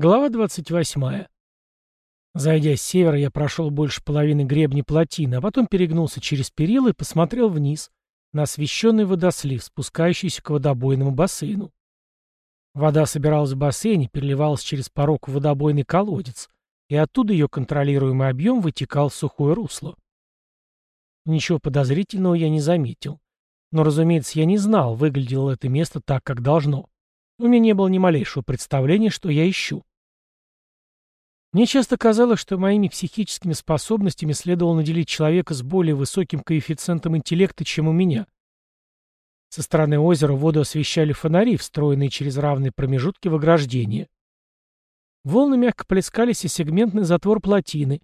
Глава 28. Зайдя с севера, я прошел больше половины гребни плотины, а потом перегнулся через перила и посмотрел вниз, на освещенный водослив, спускающийся к водобойному бассейну. Вода собиралась в бассейне, переливалась через порог в водобойный колодец, и оттуда ее контролируемый объем вытекал в сухое русло. Ничего подозрительного я не заметил. Но, разумеется, я не знал, выглядело это место так, как должно. У меня не было ни малейшего представления, что я ищу. Мне часто казалось, что моими психическими способностями следовало наделить человека с более высоким коэффициентом интеллекта, чем у меня. Со стороны озера воду освещали фонари, встроенные через равные промежутки в ограждение. Волны мягко плескались и сегментный затвор плотины,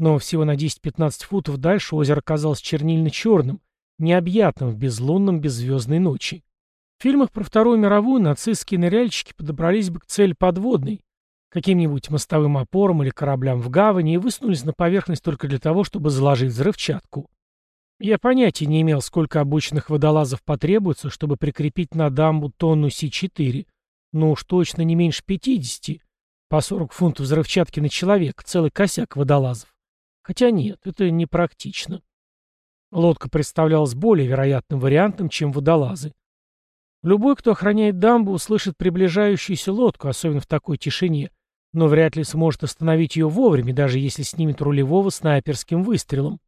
но всего на 10-15 футов дальше озеро казалось чернильно-черным, необъятным в безлунном беззвездной ночи. В фильмах про Вторую мировую нацистские ныряльщики подобрались бы к цели подводной, каким-нибудь мостовым опорам или кораблям в гавани и высунулись на поверхность только для того, чтобы заложить взрывчатку. Я понятия не имел, сколько обычных водолазов потребуется, чтобы прикрепить на дамбу тонну С-4, но уж точно не меньше 50, по 40 фунтов взрывчатки на человек, целый косяк водолазов. Хотя нет, это непрактично. Лодка представлялась более вероятным вариантом, чем водолазы. Любой, кто охраняет дамбу, услышит приближающуюся лодку, особенно в такой тишине, но вряд ли сможет остановить ее вовремя, даже если снимет рулевого снайперским выстрелом.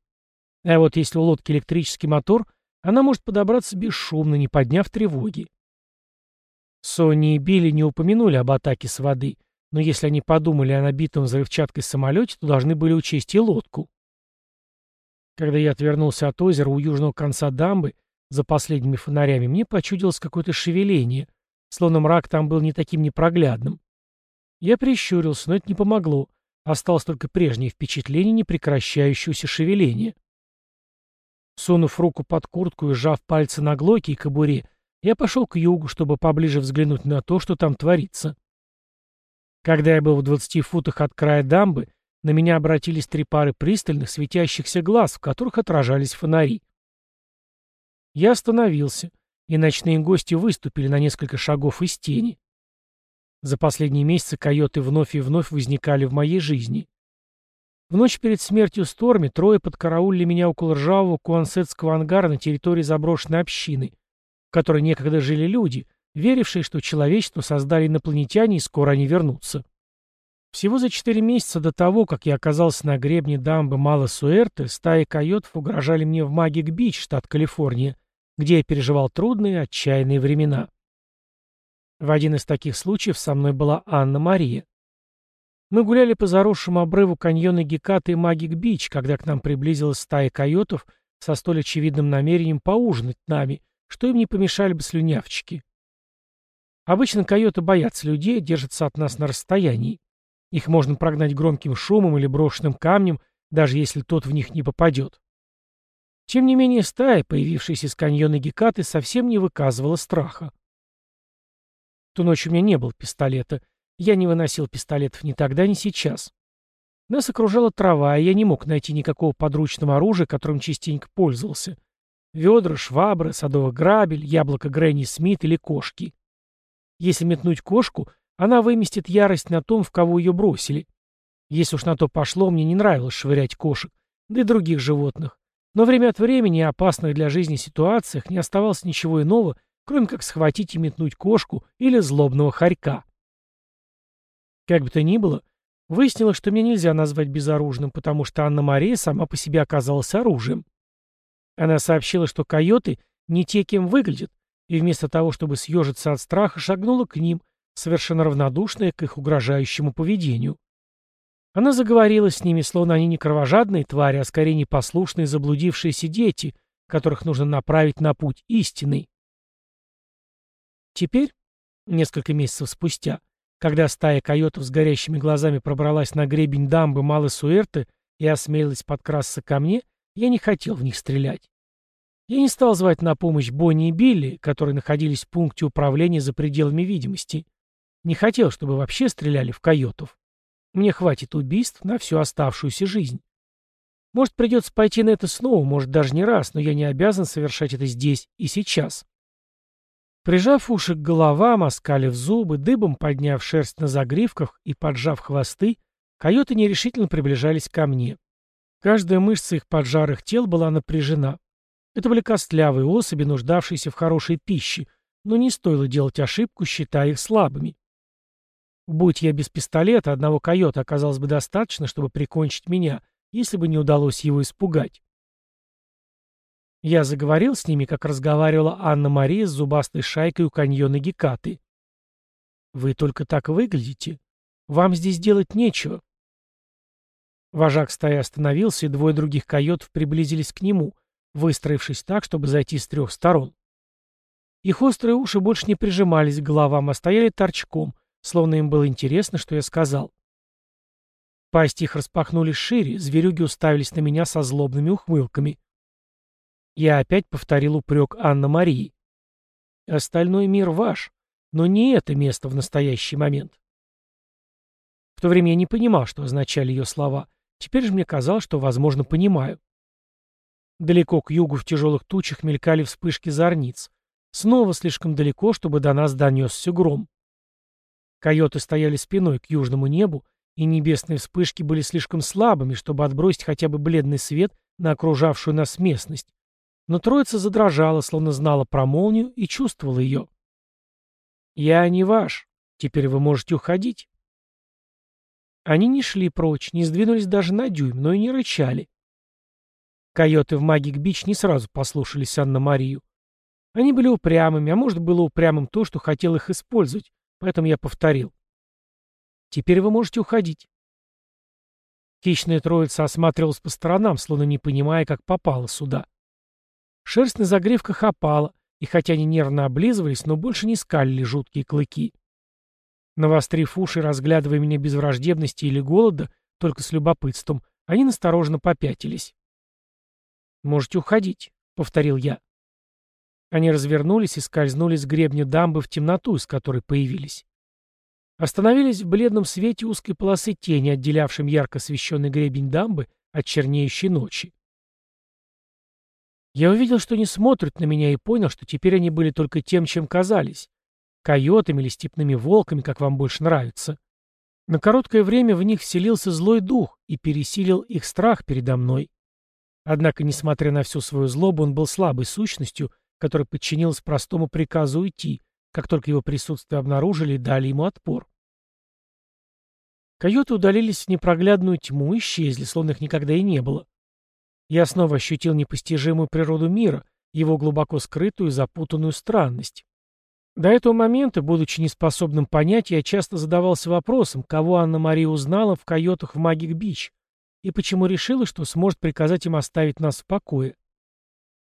А вот если у лодки электрический мотор, она может подобраться бесшумно, не подняв тревоги. Сонни и Билли не упомянули об атаке с воды, но если они подумали о набитом взрывчаткой самолете, то должны были учесть и лодку. Когда я отвернулся от озера у южного конца дамбы, за последними фонарями, мне почудилось какое-то шевеление, словно мрак там был не таким непроглядным. Я прищурился, но это не помогло. Осталось только прежнее впечатление непрекращающегося шевеления. Сунув руку под куртку и сжав пальцы на глоке и кобуре, я пошел к югу, чтобы поближе взглянуть на то, что там творится. Когда я был в двадцати футах от края дамбы, на меня обратились три пары пристальных, светящихся глаз, в которых отражались фонари. Я остановился, и ночные гости выступили на несколько шагов из тени. За последние месяцы койоты вновь и вновь возникали в моей жизни. В ночь перед смертью Сторми трое подкараулили меня около ржавого куансетского ангара на территории заброшенной общины, в которой некогда жили люди, верившие, что человечество создали инопланетяне и скоро они вернутся. Всего за четыре месяца до того, как я оказался на гребне дамбы Мала-Суэрте, стаи койотов угрожали мне в Магик-Бич, штат Калифорния, где я переживал трудные, отчаянные времена. В один из таких случаев со мной была Анна-Мария. Мы гуляли по заросшему обрыву каньона Геката в Магик-Бич, когда к нам приблизилась стая койотов со столь очевидным намерением поужинать нами, что им не помешали бы слюнявчики. Обычно койоты боятся людей, держатся от нас на расстоянии. Их можно прогнать громким шумом или брошенным камнем, даже если тот в них не попадет. Тем не менее, стая, появившаяся из каньона Гекаты, совсем не выказывала страха. Ту ночь у меня не было пистолета. Я не выносил пистолетов ни тогда, ни сейчас. Нас окружала трава, и я не мог найти никакого подручного оружия, которым частенько пользовался. Ведра, швабры, садовый грабель, яблоко Грэнни Смит или кошки. Если метнуть кошку, она выместит ярость на том, в кого ее бросили. Если уж на то пошло, мне не нравилось швырять кошек, да и других животных. Но время от времени, опасных для жизни ситуациях, не оставалось ничего иного, кроме как схватить и метнуть кошку или злобного хорька. Как бы то ни было, выяснилось, что меня нельзя назвать безоружным, потому что Анна-Мария сама по себе оказалась оружием. Она сообщила, что койоты не те, кем выглядят, и вместо того, чтобы съежиться от страха, шагнула к ним, совершенно равнодушная к их угрожающему поведению. Она заговорила с ними, словно они не кровожадные твари, а скорее непослушные заблудившиеся дети, которых нужно направить на путь истинный. Теперь, несколько месяцев спустя, когда стая койотов с горящими глазами пробралась на гребень дамбы Малой Суэрты и осмелилась подкрасться ко мне, я не хотел в них стрелять. Я не стал звать на помощь Бонни и Билли, которые находились в пункте управления за пределами видимости. Не хотел, чтобы вообще стреляли в койотов. Мне хватит убийств на всю оставшуюся жизнь. Может, придется пойти на это снова, может, даже не раз, но я не обязан совершать это здесь и сейчас. Прижав уши к головам, оскалив зубы, дыбом подняв шерсть на загривках и поджав хвосты, койоты нерешительно приближались ко мне. Каждая мышца их поджарых тел была напряжена. Это были костлявые особи, нуждавшиеся в хорошей пище, но не стоило делать ошибку, считая их слабыми. Будь я без пистолета, одного койота оказалось бы достаточно, чтобы прикончить меня, если бы не удалось его испугать. Я заговорил с ними, как разговаривала Анна-Мария с зубастой шайкой у каньона Гекаты. «Вы только так выглядите. Вам здесь делать нечего». Вожак стаи остановился, и двое других койотов приблизились к нему, выстроившись так, чтобы зайти с трех сторон. Их острые уши больше не прижимались к головам, а стояли торчком, словно им было интересно, что я сказал. Пасти их распахнулись шире, зверюги уставились на меня со злобными ухмылками. Я опять повторил упрек Анна-Марии. Остальной мир ваш, но не это место в настоящий момент. В то время я не понимал, что означали ее слова. Теперь же мне казалось, что, возможно, понимаю. Далеко к югу в тяжелых тучах мелькали вспышки зорниц. Снова слишком далеко, чтобы до нас донесся гром. Койоты стояли спиной к южному небу, и небесные вспышки были слишком слабыми, чтобы отбросить хотя бы бледный свет на окружавшую нас местность. Но троица задрожала, словно знала про молнию и чувствовала ее. «Я не ваш. Теперь вы можете уходить». Они не шли прочь, не сдвинулись даже на дюйм, но и не рычали. Койоты в Магик Бич не сразу послушались Анна-Марию. Они были упрямыми, а может было упрямым то, что хотел их использовать, поэтому я повторил. «Теперь вы можете уходить». Хищная троица осматривалась по сторонам, словно не понимая, как попала сюда. Шерсть на загривках опала, и хотя они нервно облизывались, но больше не скалили жуткие клыки. Навострив уши, разглядывая меня без враждебности или голода, только с любопытством, они настороженно попятились. «Можете уходить», — повторил я. Они развернулись и скользнули с гребня дамбы в темноту, из которой появились. Остановились в бледном свете узкой полосы тени, отделявшем ярко освещенный гребень дамбы от чернеющей ночи. Я увидел, что они смотрят на меня и понял, что теперь они были только тем, чем казались. Койотами или степными волками, как вам больше нравится. На короткое время в них вселился злой дух и пересилил их страх передо мной. Однако, несмотря на всю свою злобу, он был слабой сущностью, которая подчинилась простому приказу уйти, как только его присутствие обнаружили и дали ему отпор. Койоты удалились в непроглядную тьму и исчезли, словно их никогда и не было. Я снова ощутил непостижимую природу мира, его глубоко скрытую и запутанную странность. До этого момента, будучи неспособным понять, я часто задавался вопросом, кого Анна-Мария узнала в койотах в Магик-Бич, и почему решила, что сможет приказать им оставить нас в покое.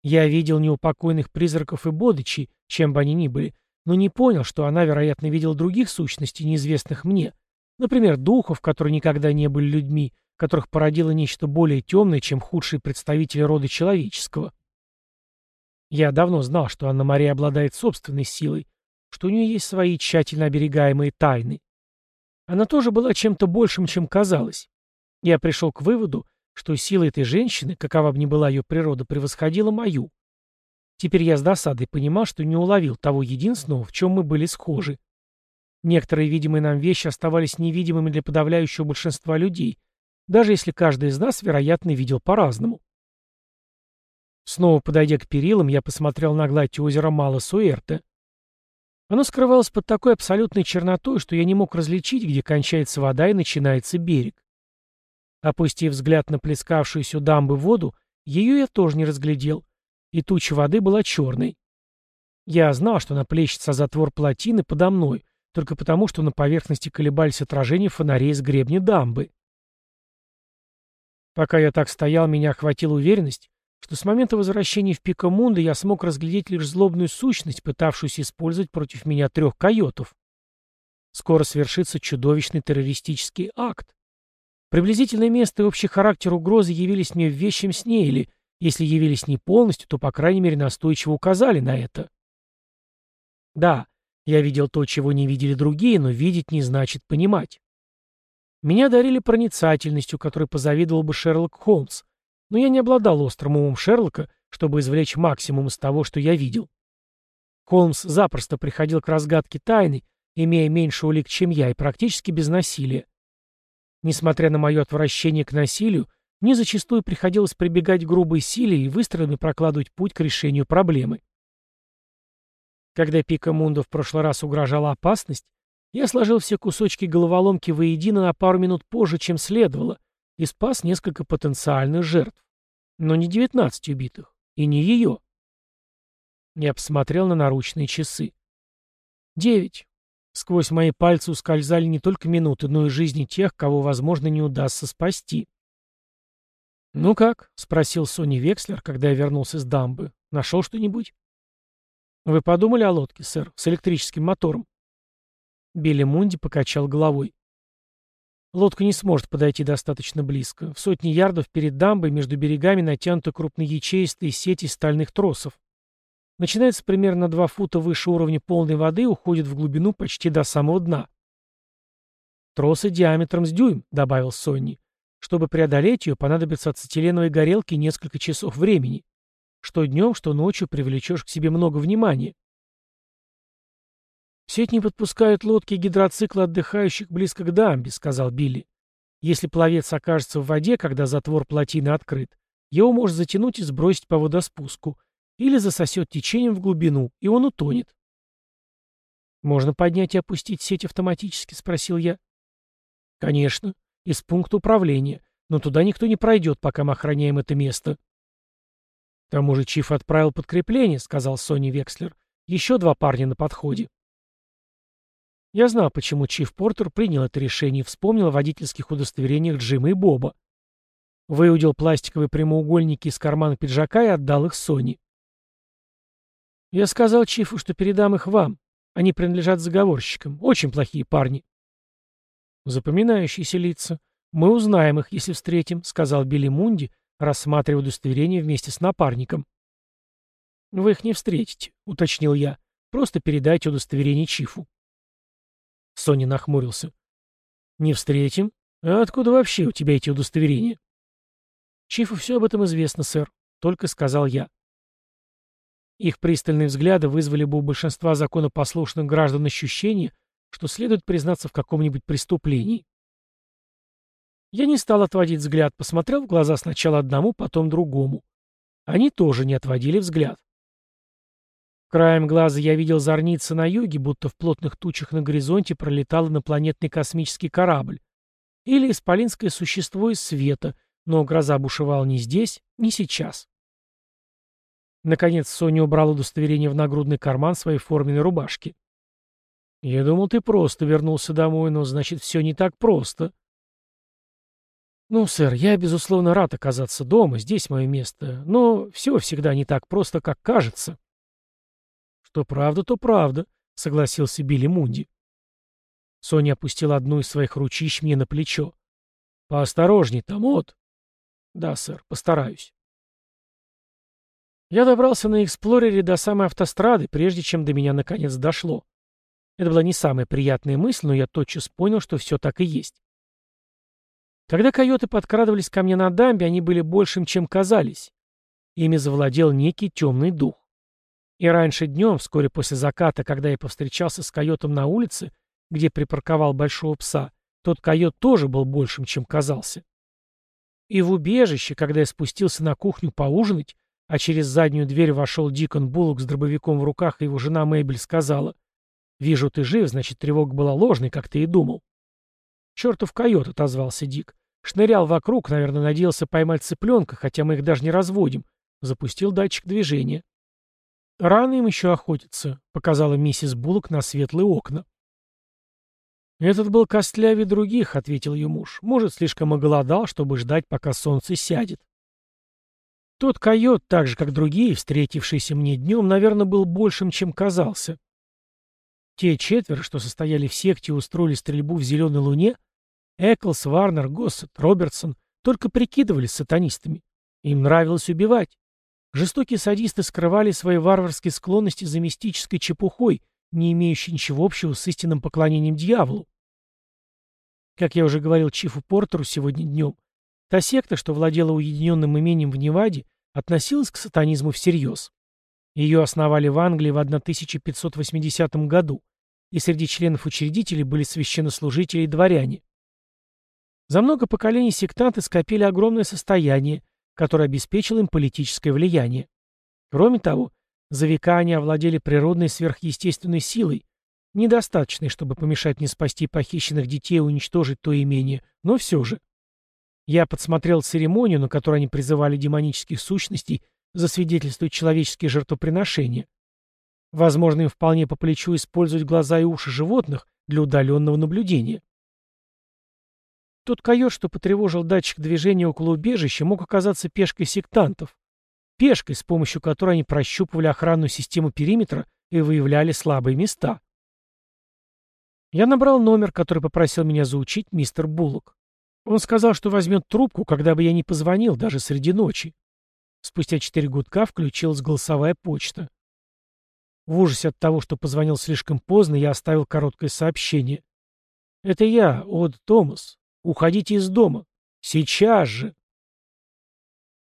Я видел неупокойных призраков и бодычей, чем бы они ни были, но не понял, что она, вероятно, видела других сущностей, неизвестных мне, например, духов, которые никогда не были людьми, которых породило нечто более темное, чем худшие представители рода человеческого. Я давно знал, что Анна-Мария обладает собственной силой, что у нее есть свои тщательно оберегаемые тайны. Она тоже была чем-то большим, чем казалось. Я пришел к выводу, что сила этой женщины, какова бы ни была ее природа, превосходила мою. Теперь я с досадой понимал, что не уловил того единственного, в чем мы были схожи. Некоторые видимые нам вещи оставались невидимыми для подавляющего большинства людей, даже если каждый из нас, вероятно, видел по-разному. Снова подойдя к перилам, я посмотрел на гладь озера Мало-Суэрте. Оно скрывалось под такой абсолютной чернотой, что я не мог различить, где кончается вода и начинается берег. Опустив взгляд на плескавшуюся дамбы воду, ее я тоже не разглядел, и туча воды была черной. Я знал, что она плещется затвор плотины подо мной, только потому, что на поверхности колебались отражения фонарей с гребня дамбы. Пока я так стоял, меня охватила уверенность, что с момента возвращения в Пикамунда я смог разглядеть лишь злобную сущность, пытавшуюся использовать против меня трех койотов. Скоро свершится чудовищный террористический акт. Приблизительное место и общий характер угрозы явились мне в вещем сне, или, если явились не полностью, то, по крайней мере, настойчиво указали на это. Да, я видел то, чего не видели другие, но видеть не значит понимать. Меня дарили проницательностью, которой позавидовал бы Шерлок Холмс, но я не обладал острым умом Шерлока, чтобы извлечь максимум из того, что я видел. Холмс запросто приходил к разгадке тайны, имея меньше улик, чем я, и практически без насилия. Несмотря на мое отвращение к насилию, мне зачастую приходилось прибегать к грубой силе и выстрелами прокладывать путь к решению проблемы. Когда Пика Мунда в прошлый раз угрожала опасность, я сложил все кусочки головоломки воедино на пару минут позже, чем следовало, и спас несколько потенциальных жертв. Но не 19 убитых, и не ее. Я посмотрел на наручные часы. Девять. Сквозь мои пальцы ускользали не только минуты, но и жизни тех, кого, возможно, не удастся спасти. «Ну как?» — спросил Сони Векслер, когда я вернулся с дамбы. «Нашел что-нибудь?» «Вы подумали о лодке, сэр, с электрическим мотором?» Билли Мунди покачал головой. Лодка не сможет подойти достаточно близко. В сотни ярдов перед дамбой между берегами натянуты крупноячеистые сети стальных тросов. Начинается примерно на 2 фута выше уровня полной воды и уходит в глубину почти до самого дна. «Тросы диаметром с дюйм», — добавил Сонни. «Чтобы преодолеть ее, понадобится ацетиленовой горелки несколько часов времени. Что днем, что ночью привлечешь к себе много внимания. «Сеть не подпускают лодки и гидроциклы отдыхающих близко к дамбе», — сказал Билли. «Если пловец окажется в воде, когда затвор плотины открыт, его может затянуть и сбросить по водоспуску, или засосет течением в глубину, и он утонет». «Можно поднять и опустить сеть автоматически?» — спросил я. «Конечно, из пункта управления, но туда никто не пройдет, пока мы охраняем это место». «К тому же Чиф отправил подкрепление», — сказал Сони Векслер. «Еще два парня на подходе». Я знал, почему Чиф Портер принял это решение и вспомнил о водительских удостоверениях Джима и Боба. Выудил пластиковые прямоугольники из кармана пиджака и отдал их Сони. Я сказал Чифу, что передам их вам. Они принадлежат заговорщикам. Очень плохие парни. Запоминающиеся лица. Мы узнаем их, если встретим, сказал Билли Мунди, рассматривая удостоверение вместе с напарником. Вы их не встретите, уточнил я. Просто передайте удостоверение Чифу. Соня нахмурился. «Не встретим? А откуда вообще у тебя эти удостоверения?» «Чифу все об этом известно, сэр», — только сказал я. Их пристальные взгляды вызвали бы у большинства законопослушных граждан ощущение, что следует признаться в каком-нибудь преступлении. Я не стал отводить взгляд, посмотрел в глаза сначала одному, потом другому. Они тоже не отводили взгляд. Краем глаза я видел зорницы на юге, будто в плотных тучах на горизонте пролетал инопланетный космический корабль. Или исполинское существо из света, но гроза бушевала не здесь, не сейчас. Наконец Соня убрал удостоверение в нагрудный карман своей форменной рубашки. «Я думал, ты просто вернулся домой, но, значит, все не так просто». «Ну, сэр, я, безусловно, рад оказаться дома, здесь мое место, но все всегда не так просто, как кажется». «Что правда, то правда», — согласился Билли Мунди. Соня опустила одну из своих ручищ мне на плечо. «Поосторожней там, вот». «Да, сэр, постараюсь». Я добрался на эксплорере до самой автострады, прежде чем до меня наконец дошло. Это была не самая приятная мысль, но я тотчас понял, что все так и есть. Когда койоты подкрадывались ко мне на дамбе, они были большим, чем казались. Ими завладел некий темный дух. И раньше днем, вскоре после заката, когда я повстречался с койотом на улице, где припарковал большого пса, тот койот тоже был большим, чем казался. И в убежище, когда я спустился на кухню поужинать, а через заднюю дверь вошел Дикон Буллок с дробовиком в руках, и его жена Мэйбель сказала, «Вижу, ты жив, значит, тревога была ложной, как ты и думал». «Чертов койот», — отозвался Дик. Шнырял вокруг, наверное, надеялся поймать цыпленка, хотя мы их даже не разводим. Запустил датчик движения. «Рано им еще охотиться», — показала миссис Буллок на светлые окна. «Этот был костлявее других», — ответил ее муж. «Может, слишком оголодал, чтобы ждать, пока солнце сядет». Тот койот, так же, как другие, встретившиеся мне днем, наверное, был большим, чем казался. Те четверо, что состояли в секте и устроили стрельбу в зеленой луне, Эклс, Варнер, Госсет, Робертсон, только прикидывались сатанистами. Им нравилось убивать. Жестокие садисты скрывали свои варварские склонности за мистической чепухой, не имеющей ничего общего с истинным поклонением дьяволу. Как я уже говорил Чифу Портеру сегодня днем, та секта, что владела уединенным имением в Неваде, относилась к сатанизму всерьез. Ее основали в Англии в 1580 году, и среди членов учредителей были священнослужители и дворяне. За много поколений сектанты скопили огромное состояние, которое обеспечило им политическое влияние. Кроме того, за века они овладели природной сверхъестественной силой, недостаточной, чтобы помешать не спасти похищенных детей и уничтожить то имение, но все же. Я подсмотрел церемонию, на которой они призывали демонических сущностей засвидетельствовать человеческие жертвоприношения. Возможно, им вполне по плечу использовать глаза и уши животных для удаленного наблюдения. Тот койот, что потревожил датчик движения около убежища, мог оказаться пешкой сектантов. Пешкой, с помощью которой они прощупывали охранную систему периметра и выявляли слабые места. Я набрал номер, который попросил меня заучить мистер Буллок. Он сказал, что возьмет трубку, когда бы я не позвонил, даже среди ночи. Спустя четыре гудка включилась голосовая почта. В ужасе от того, что позвонил слишком поздно, я оставил короткое сообщение. «Это я, Од Томас. Уходите из дома. Сейчас же!»